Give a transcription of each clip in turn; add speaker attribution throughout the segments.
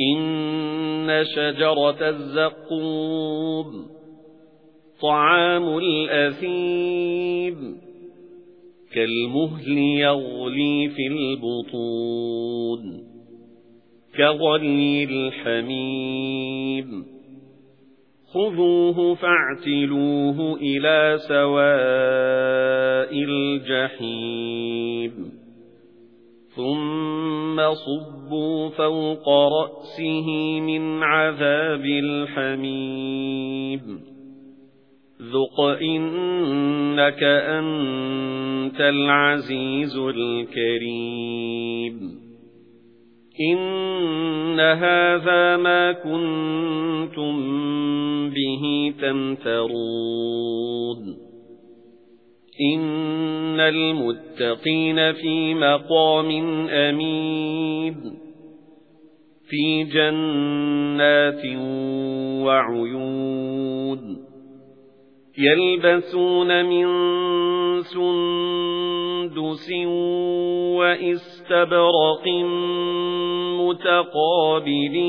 Speaker 1: إِنَّ شَجَرَتَ الزَّقُّومِ طَعَامُ الْأَثِيمِ كَالْمُهْلِ يَغْلِي فِي الْبُطُونِ كَغَلْيِ الْحَمِيمِ خُذُوهُ فَاعْتِلُوهُ إِلَى سَوَاءِ الْجَحِيمِ ثُمَّ صُبُّوا فَوْقَ رَأْسِهِ مِنْ عَذَابِ الْحَمِيمِ. ذُقْ إِنَّكَ أَنْتَ الْعَزِيزُ الْكَرِيمُ. إِنَّ هَذَا مَا كُنتُم بِهِ تَمْتَرُونَ. إِنَّ الْمُتَّقِينَ فِي مَقَامٍ أَمِينٍ. فِي جَنَّاتٍ وَعُيُونٍ يَلْبَسُونَ مِن سُندُسٍ وَإِسْتَبْرَقٍ مُتَقَابِلِينَ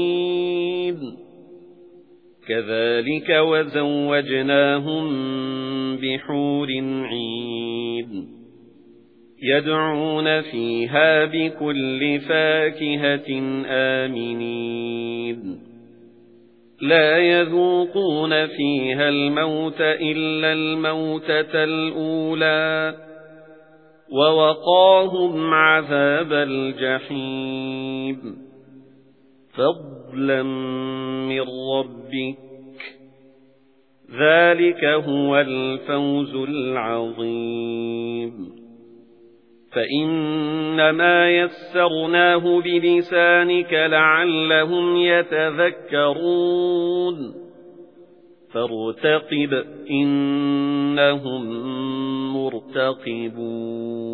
Speaker 1: كَذَلِكَ وَزَوَّجْنَاهُم بِحُورٍ عِينٍ يَدْعُونَ فِيهَا بِكُلِّ فَاكِهَةٍ آمِنِينَ. لَا يَذُوقُونَ فِيهَا الْمَوْتَ إِلَّا الْمَوْتَةَ الْأُولَى وَوَقَاهُمْ عَذَابَ الْجَحِيمِ. فَضْلًا مِنْ رَبِّكَ ذَلِكَ هُوَ الْفَوْزُ الْعَظِيمُ. فَإِنَّمَا يَسَّرْنَاهُ بِلِسَانِكَ لَعَلَّهُمْ يَتَذَكَّرُونَ. فَارْتَقِبْ إِنَّهُمْ مُرْتَقِبُونَ.